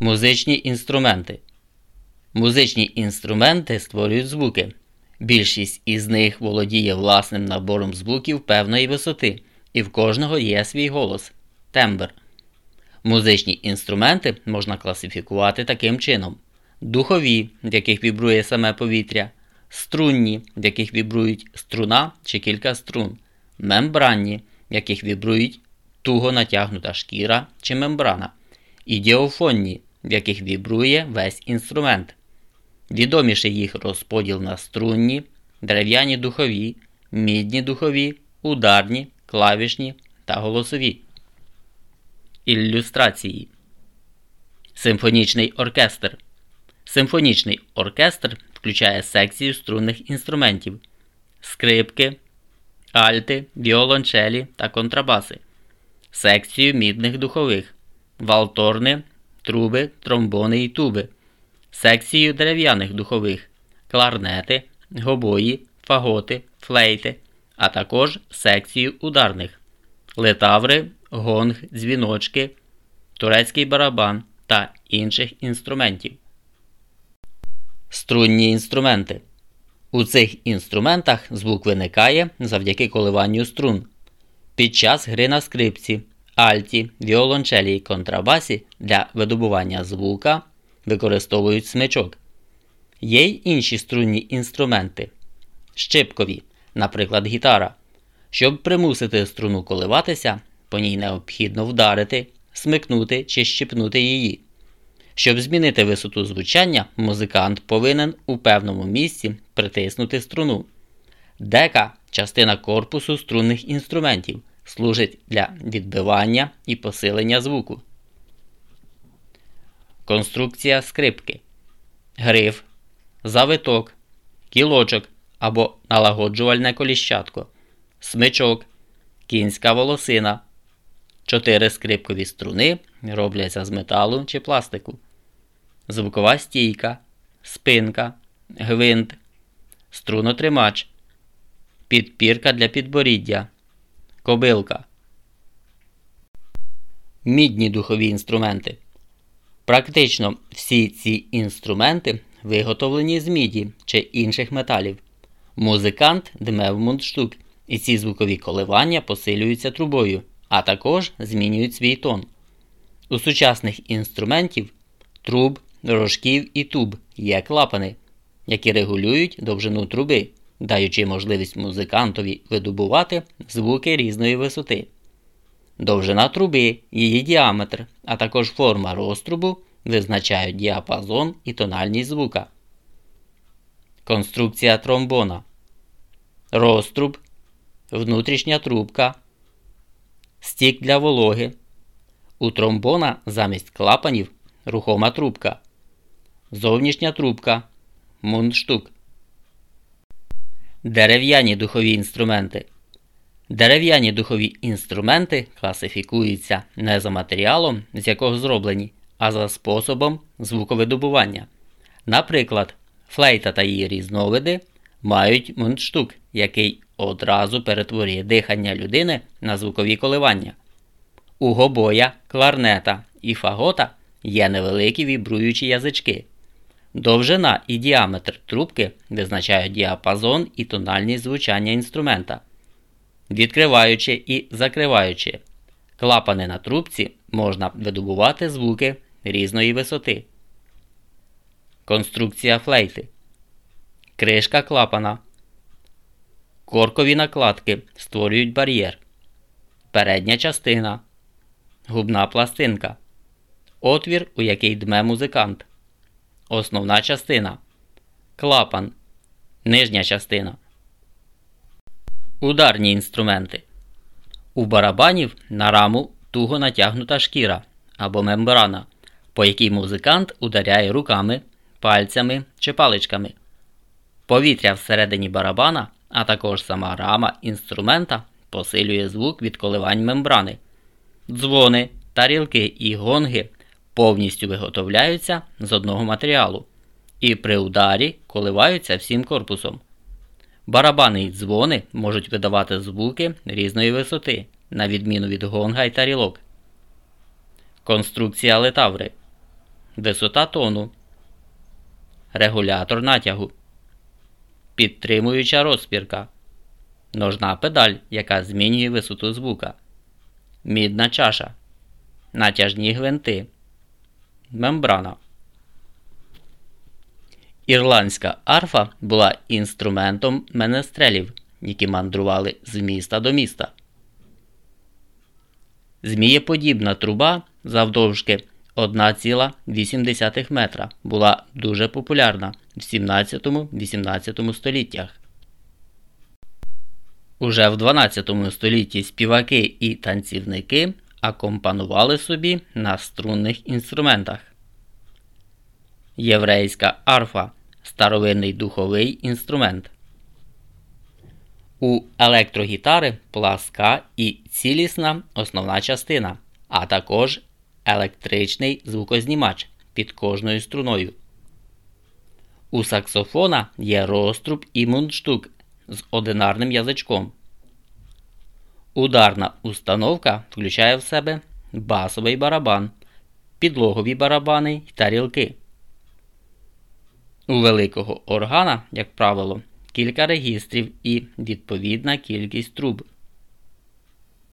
Музичні інструменти. Музичні інструменти створюють звуки. Більшість із них володіє власним набором звуків певної висоти, і в кожного є свій голос тембр. Музичні інструменти можна класифікувати таким чином: духові, в яких вібрує саме повітря, струнні, в яких вібрують струна чи кілька струн, мембранні, в яких вібрують туго натягнута шкіра чи мембрана, і в яких вібрує весь інструмент. Відоміший їх розподіл на струнні, дерев'яні духові, мідні духові, ударні, клавішні та голосові. Ілюстрації. Симфонічний оркестр. Симфонічний оркестр включає секцію струнних інструментів, скрипки, альти, віолончелі та контрабаси, секцію мідних духових, валторни, труби, тромбони і туби, секцію дерев'яних духових, кларнети, гобої, фаготи, флейти, а також секцію ударних, летаври, гонг, дзвіночки, турецький барабан та інших інструментів. Струнні інструменти. У цих інструментах звук виникає завдяки коливанню струн. Під час гри на скрипці, альті, віолончелі і контрабасі для видобування звука використовують смичок. Є й інші струнні інструменти щипкові, наприклад, гітара. Щоб примусити струну коливатися, по ній необхідно вдарити, смикнути чи щипнути її. Щоб змінити висоту звучання, музикант повинен у певному місці притиснути струну. Дека частина корпусу струнних інструментів, служить для відбивання і посилення звуку. Конструкція скрипки, гриф, завиток, кілочок або налагоджувальне коліщатко, смичок, кінська волосина. Чотири скрипкові струни робляться з металу чи пластику звукова стійка, спинка, гвинт, струнотримач, підпірка для підборіддя, кобилка. Мідні духові інструменти. Практично всі ці інструменти виготовлені з міді чи інших металів. Музикант дме в мундштук, і ці звукові коливання посилюються трубою, а також змінюють свій тон. У сучасних інструментів труб рожків і туб є клапани, які регулюють довжину труби, даючи можливість музикантові видобувати звуки різної висоти. Довжина труби, її діаметр, а також форма розтрубу визначають діапазон і тональність звука. Конструкція тромбона. Розтруб, внутрішня трубка, стік для вологи. У тромбона замість клапанів рухома трубка. Зовнішня трубка. Мундштук. Дерев'яні духові інструменти. Дерев'яні духові інструменти класифікуються не за матеріалом, з якого зроблені, а за способом звуковидобування. Наприклад, флейта та її різновиди мають мундштук, який одразу перетворює дихання людини на звукові коливання. У гобоя, кларнета і фагота є невеликі вібруючі язички. Довжина і діаметр трубки визначають діапазон і тональність звучання інструмента. Відкриваючи і закриваючи клапани на трубці можна видобувати звуки різної висоти. Конструкція флейти. Кришка клапана. Коркові накладки створюють бар'єр. Передня частина. Губна пластинка. Отвір, у який дме музикант. Основна частина. Клапан. Нижня частина. Ударні інструменти. У барабанів на раму туго натягнута шкіра або мембрана, по якій музикант ударяє руками, пальцями чи паличками. Повітря всередині барабана, а також сама рама інструмента посилює звук від коливань мембрани. Дзвони, тарілки і гонги повністю виготовляються з одного матеріалу і при ударі коливаються всім корпусом. Барабани і дзвони можуть видавати звуки різної висоти, на відміну від гонга і тарілок. Конструкція летаври. висота тону, регулятор натягу, підтримуюча розпірка, ножна педаль, яка змінює висоту звука, мідна чаша, натяжні гвинти, мембрана. Ірландська арфа була інструментом менестрелів, які мандрували з міста до міста. Змієподібна труба завдовжки 1,8 метра була дуже популярна в 17-18 століттях. Уже в 12 столітті співаки і танцівники акомпанували собі на струнних інструментах. Єврейська арфа старовинний духовий інструмент. У електрогітари пласка і цілісна основна частина, а також електричний звукознімач під кожною струною. У саксофона є розтруб і мундштук з одинарним язичком. Ударна установка включає в себе басовий барабан, підлогові барабани й тарілки. У великого органа, як правило, кілька регістрів і відповідна кількість труб.